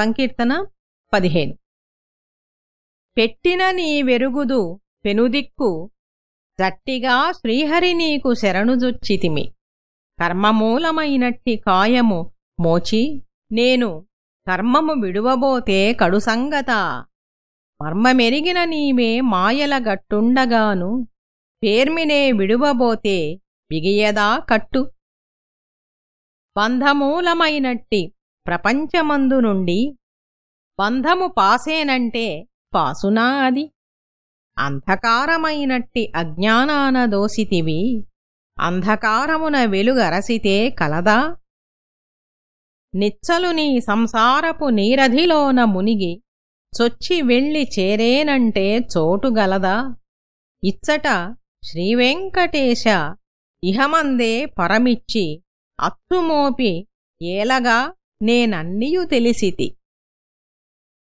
సంకీర్తన పదిహేను. పెట్టిన నీ వెరుగుదు పెనుదిక్కు గట్టిగా శ్రీహరి నీకు శరణుజొచ్చితిమి. కర్మమూలమైనట్టి కాయము మోచి నేను కర్మము విడువబోతే కడుసంగత మర్మమెరిగిన నీవే మాయల గట్టుండగాను పేర్మినే విడువబోతే బిగియదా కట్టు. బంధమూలమైనట్టి ప్రపంచమందు నుండి బంధము పాసేనంటే పాసునా అది. అంధకారమైనట్టి అజ్ఞానాన దోసితివి అంధకారమున వెలుగరసితే కలదా? నిచ్చలు నీ సంసారపు నీరధిలోన మునిగి చొచ్చి వెళ్ళి చేరేనంటే చోటుగలదా ఇచ్చట శ్రీవెంకటేశ ఇహమందే పరమిచ్చి అత్తుమోపి ఏలగా? నేనన్నియూ తెలిసితి.